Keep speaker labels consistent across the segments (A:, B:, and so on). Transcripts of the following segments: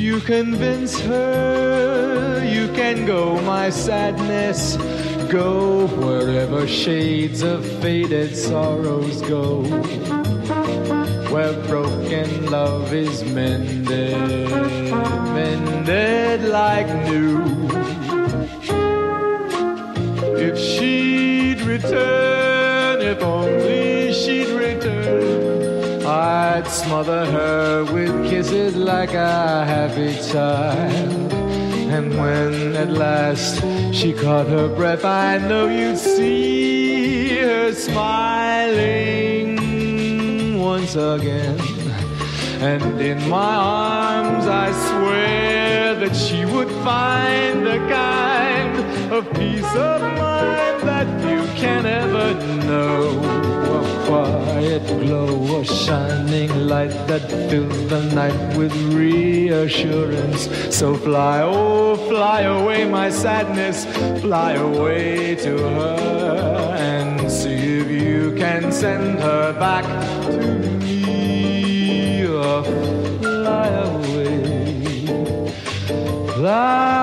A: you convince her, you can go, my sadness. Go wherever shades of faded sorrows go where broken love is mended, mended like new. If she'd return, if only she'd return, I'd smother her kisses like a happy child. And when at last she caught her breath, I know you'd see her smiling once again. And in my arms, I swear that she would find the kind of peace of mind that you can ever know. A quiet glow, a shining light that fills the night with reassurance. So fly, oh, fly away my sadness, fly away to her and see if you can send her back to me. Oh, fly away, fly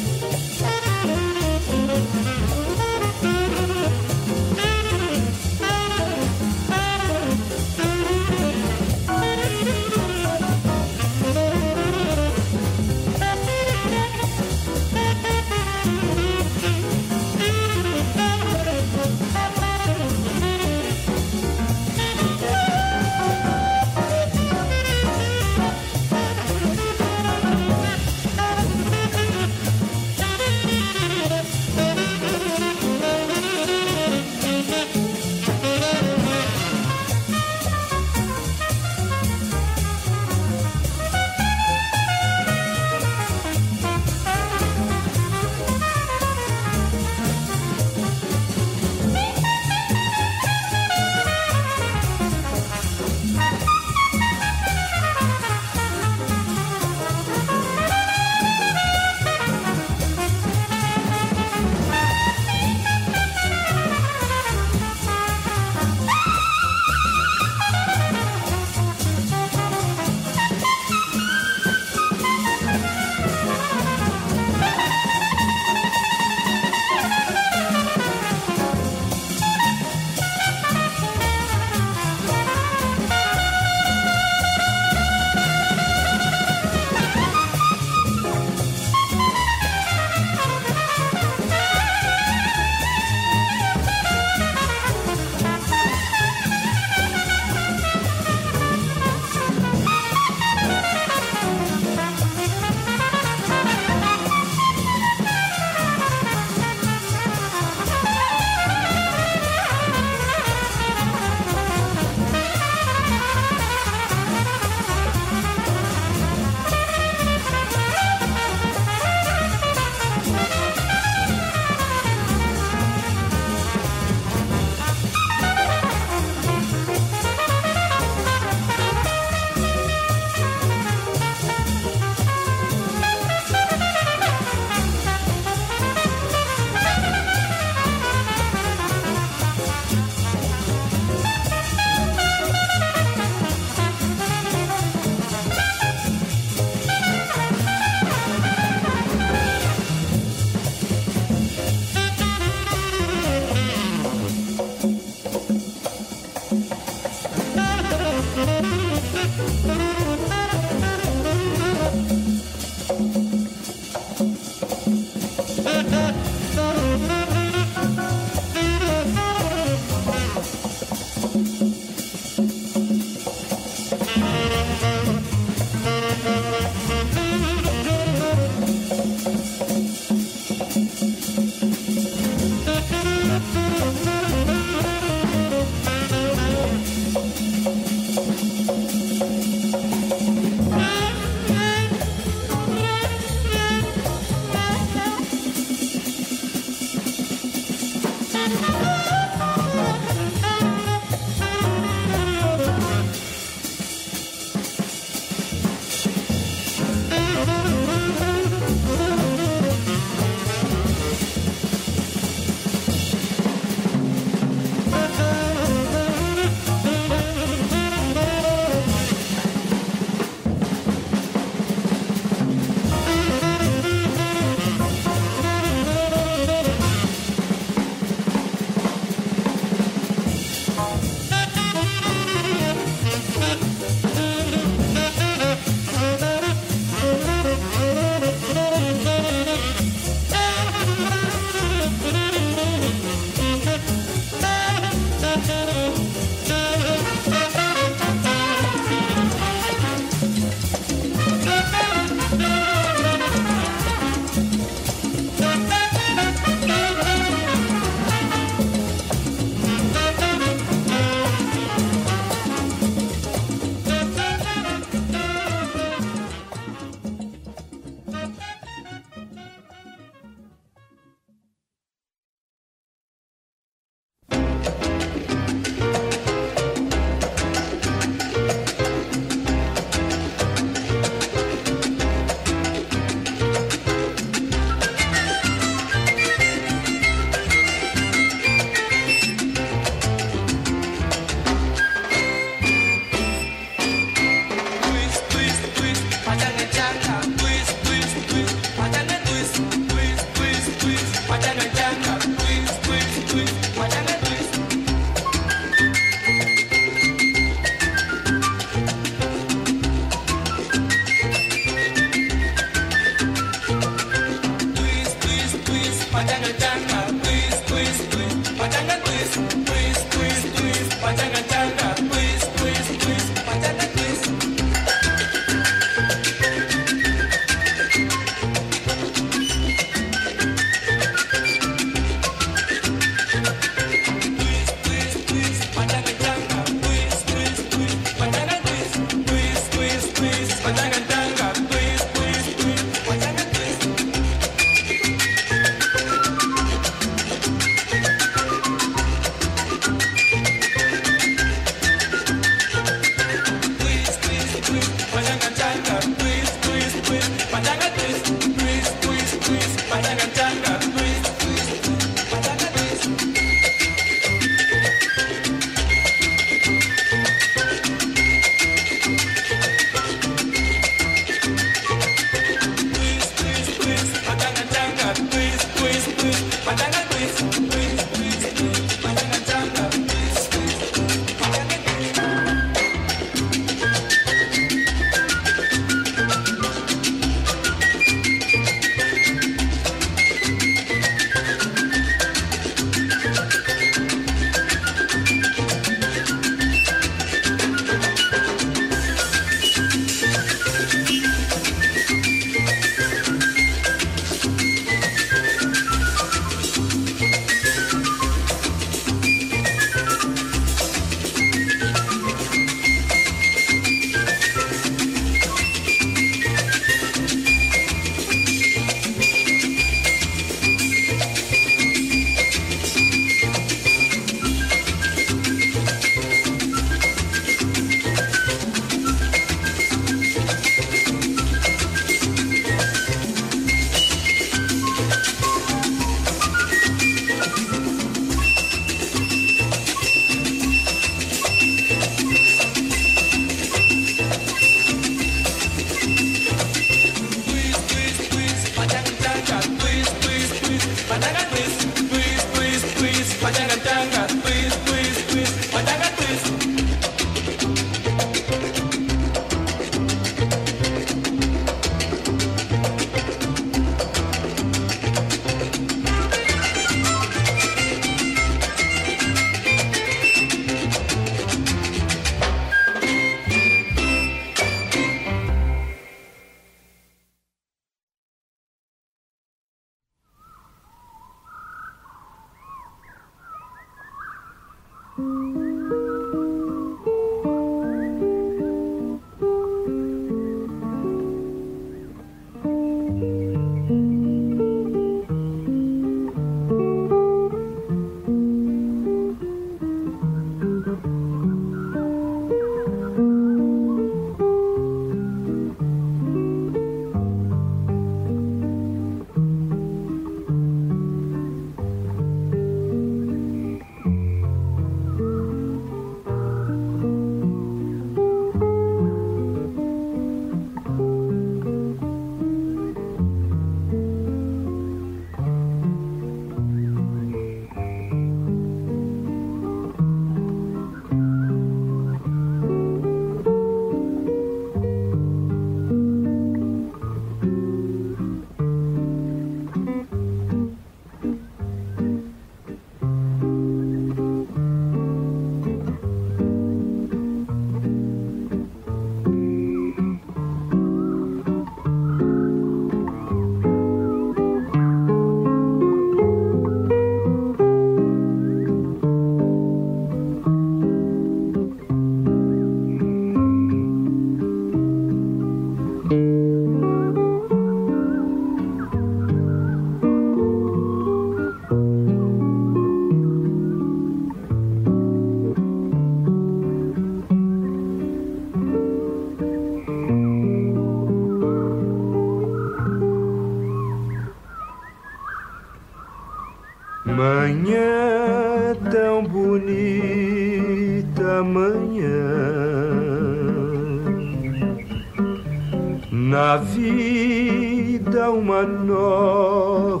A: Na
B: vida uma nova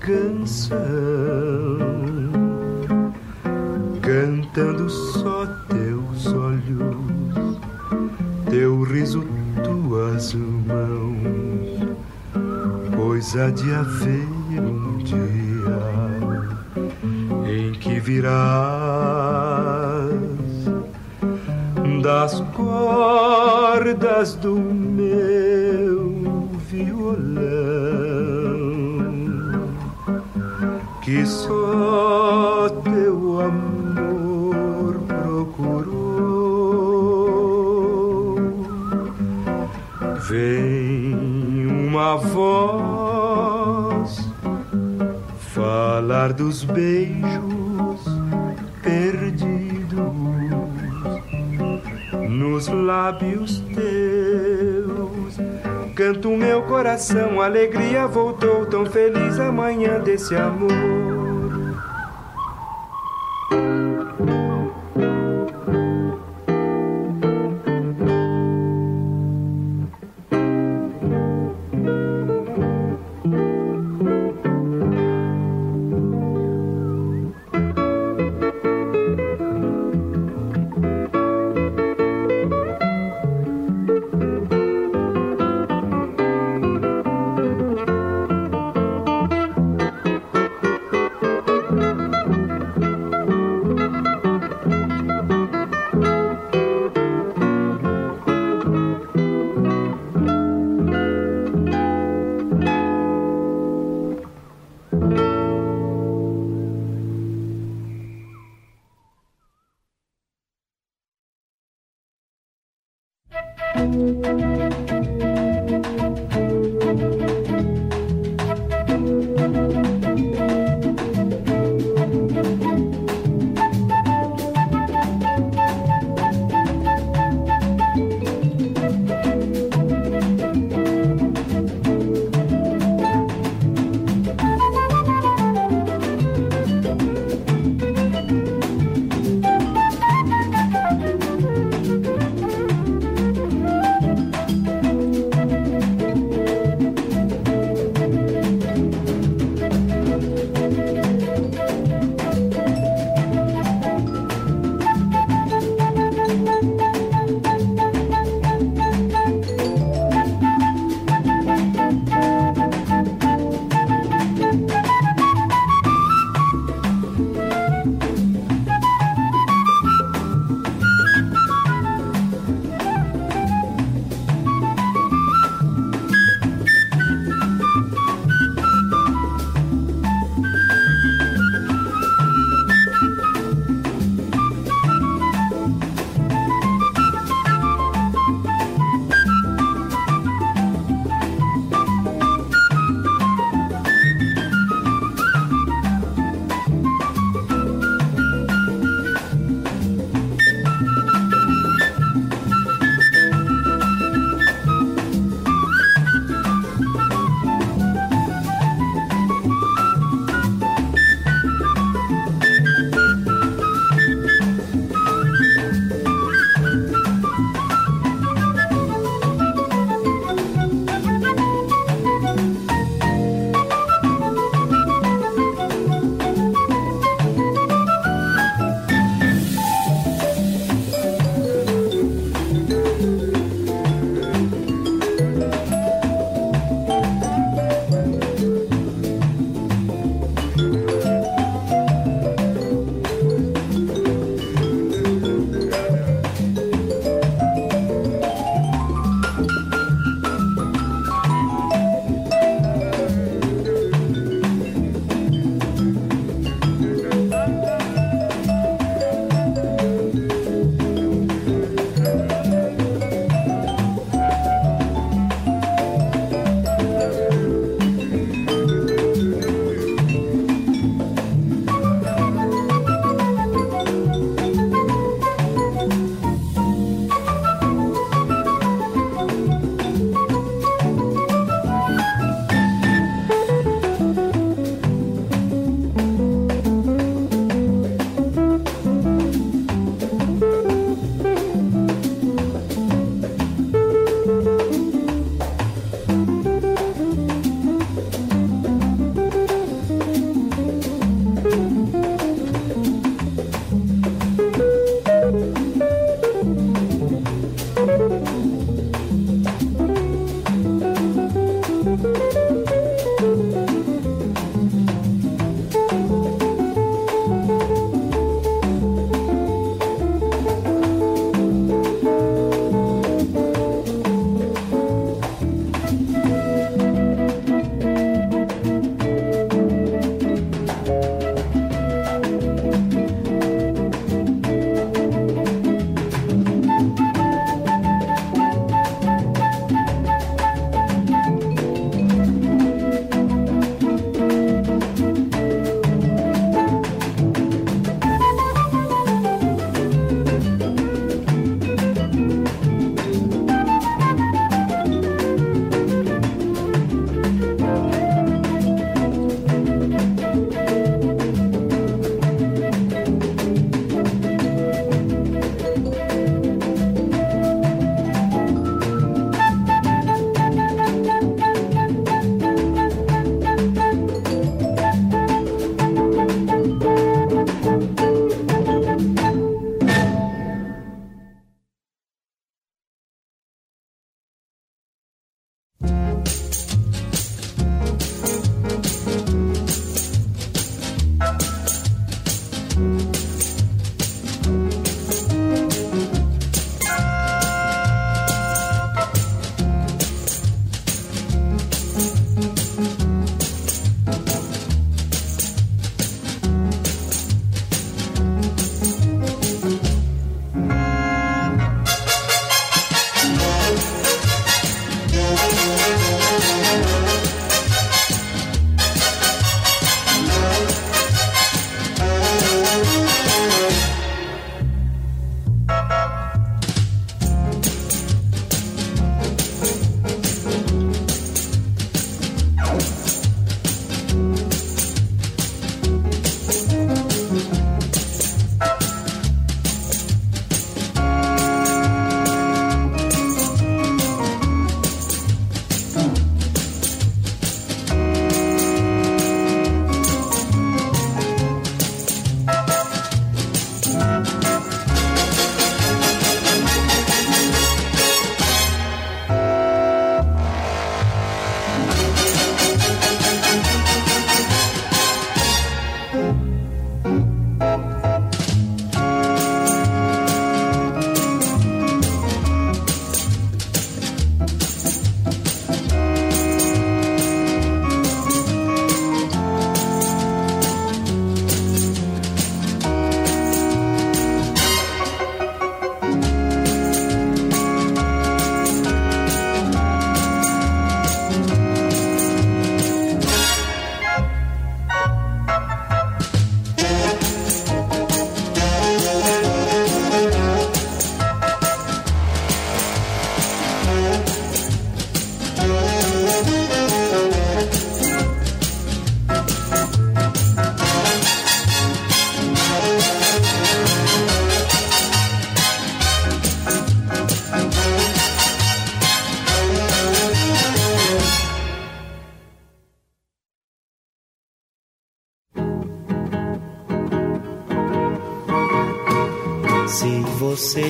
B: canção. Cantando só teus olhos Teu riso, tuas mãos. Pois há de haver um dia Em que virás Das cordas do só teu amor procurou. Vem uma voz falar dos beijos perdidos nos lábios teus. Canto meu coração, alegria voltou, tão feliz amanhã desse amor.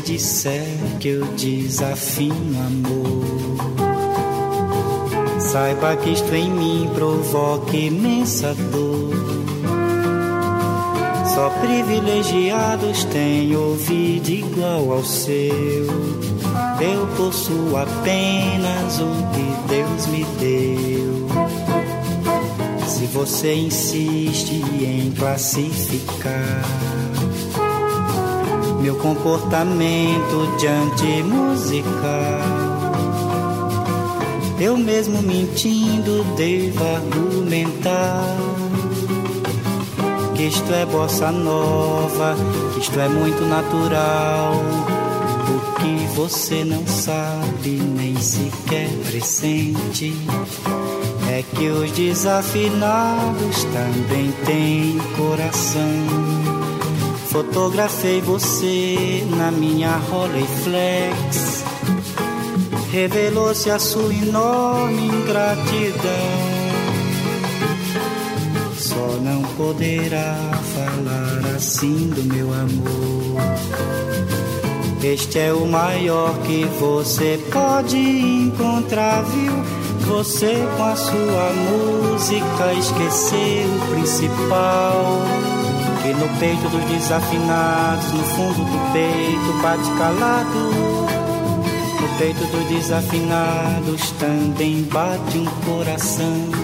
C: Disser que eu desafino amor, saiba que isto em mim provoca imensa dor. Só privilegiados têm ouvido igual ao seu. Eu possuo apenas o que Deus me deu. Se você insiste em classificar meu comportamento diante musical. Eu mesmo mentindo devo argumentar que isto é bossa nova, que isto é muito natural. O que você não sabe nem sequer pressente é que os desafinados também têm coração. Fotografei você na minha Rolleiflex. Revelou-se a sua enorme ingratidão. Só não poderá falar assim do meu amor. Este é o maior que você pode encontrar, viu? Você com a sua música esqueceu o principal que no peito dos desafinados, no fundo do peito bate calado. No peito dos desafinados também bate um coração.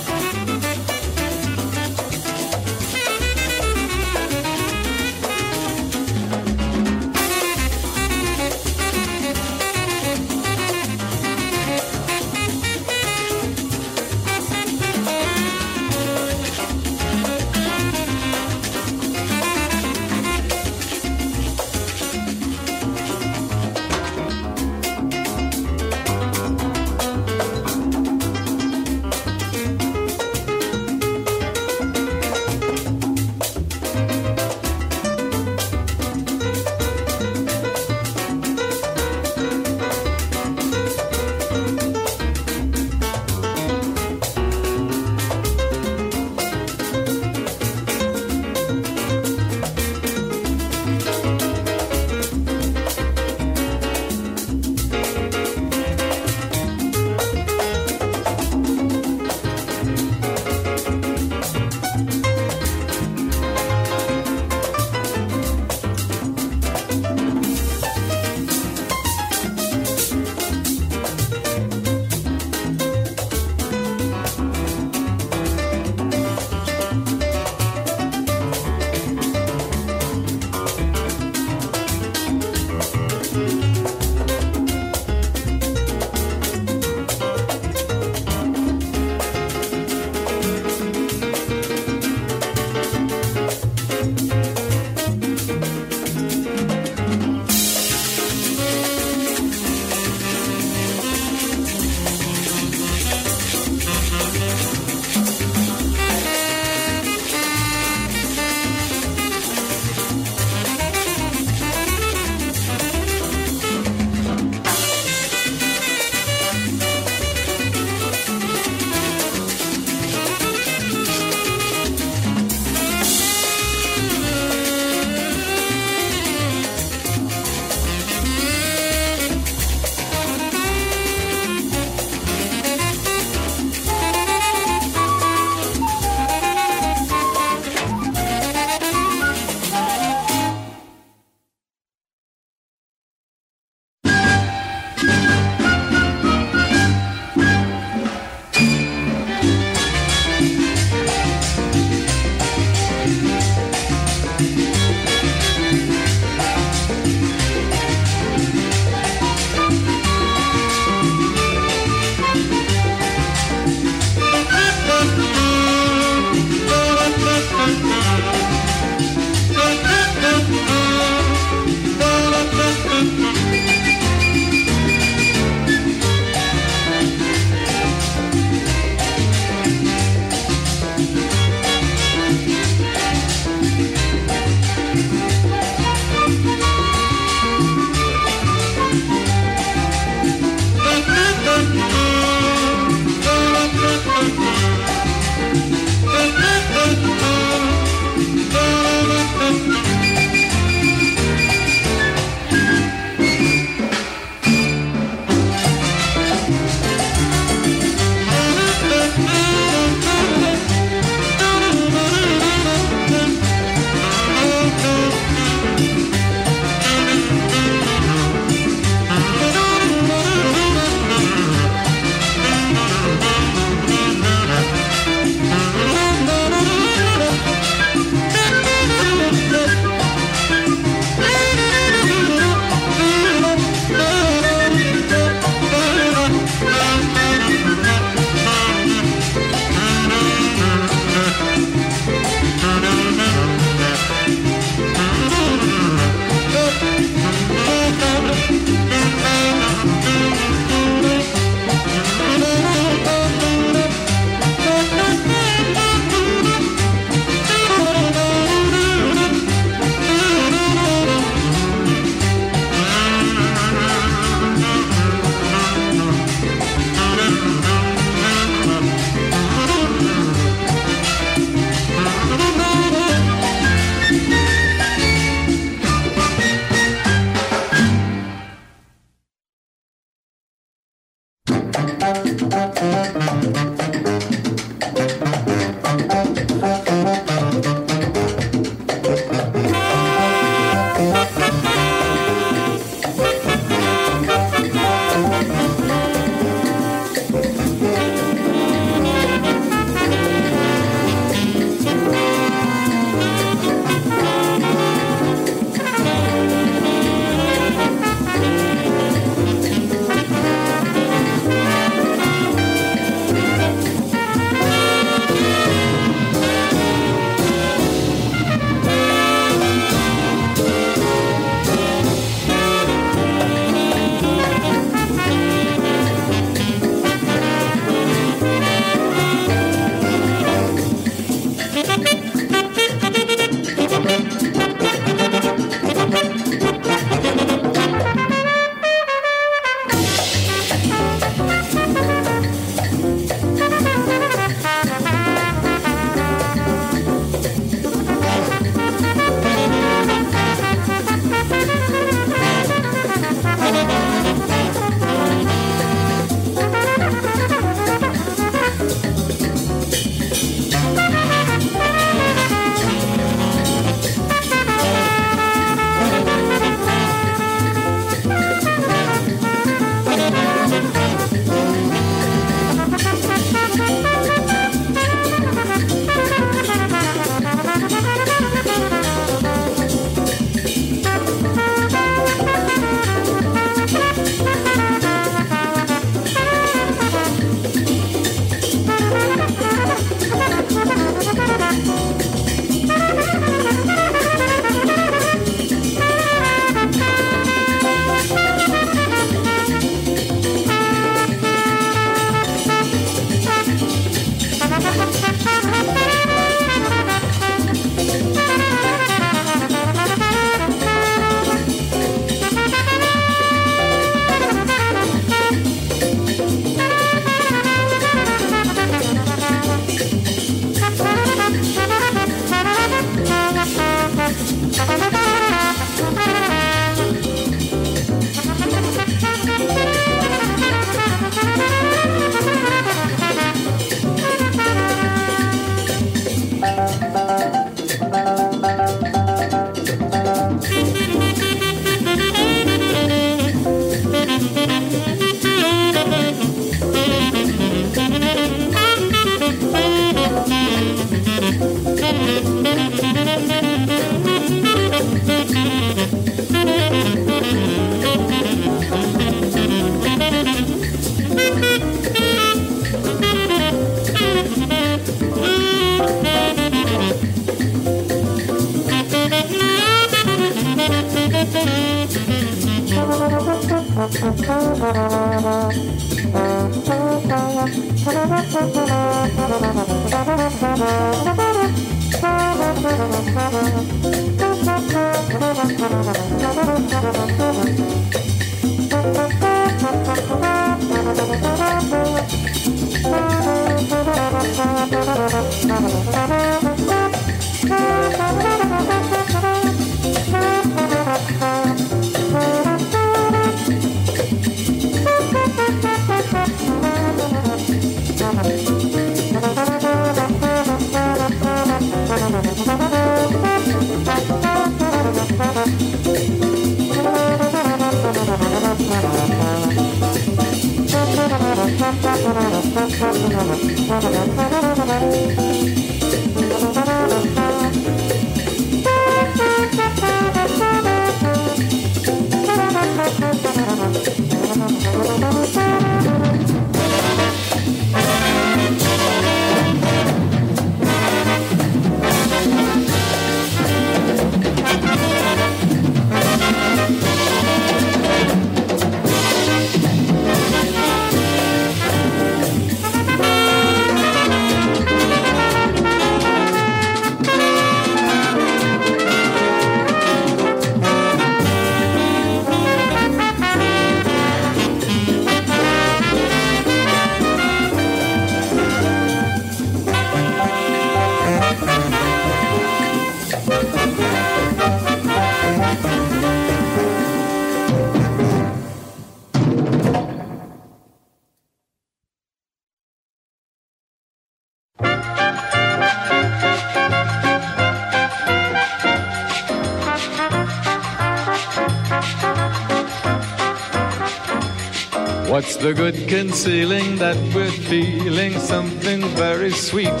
A: What's the good concealing that we're feeling something very sweet?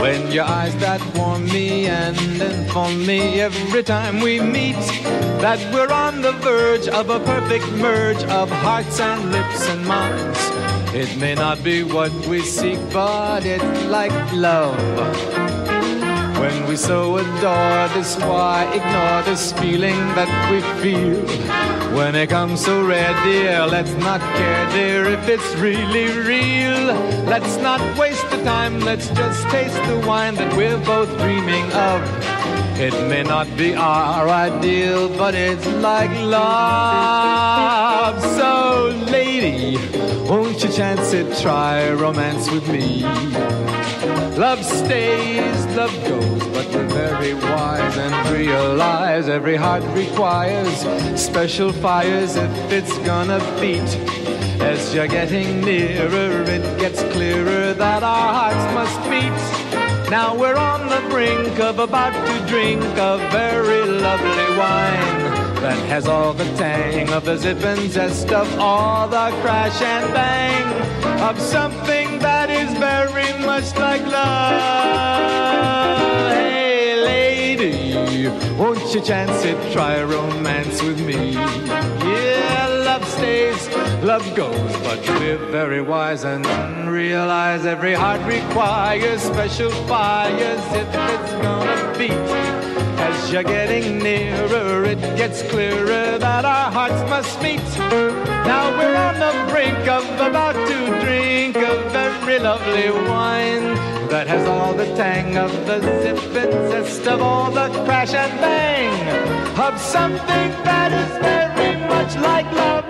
A: When your eyes that warm me and inform me every time we meet that we're on the verge of a perfect merge of hearts and lips and minds. It may not be what we seek, but it's like love When we so adore this, why ignore this feeling that we feel? When it comes so rare, dear, let's not care, dear, if it's really real. Let's not waste the time, let's just taste the wine that we're both dreaming of. It may not be our ideal, but it's like love. So, lady, won't you chance it? Try romance with me. Love stays, love goes, but we're very wise and realize every heart requires special fires if it's gonna beat. As you're getting nearer, it gets clearer that our hearts must meet. Now we're on the brink of about to drink a very lovely wine that has all the tang of the zip and zest of all the crash and bang of something that is very much like love. Hey, lady, won't you chance it? Try a romance with me. Yeah, love stays, love goes, but we're very wise and realize every heart requires special fires if it's gonna beat. You're getting nearer, it gets clearer that our hearts must meet. Now we're on the brink of about to drink a very lovely wine that has all the tang of the zip and zest of all the crash and bang of something that is very much like love.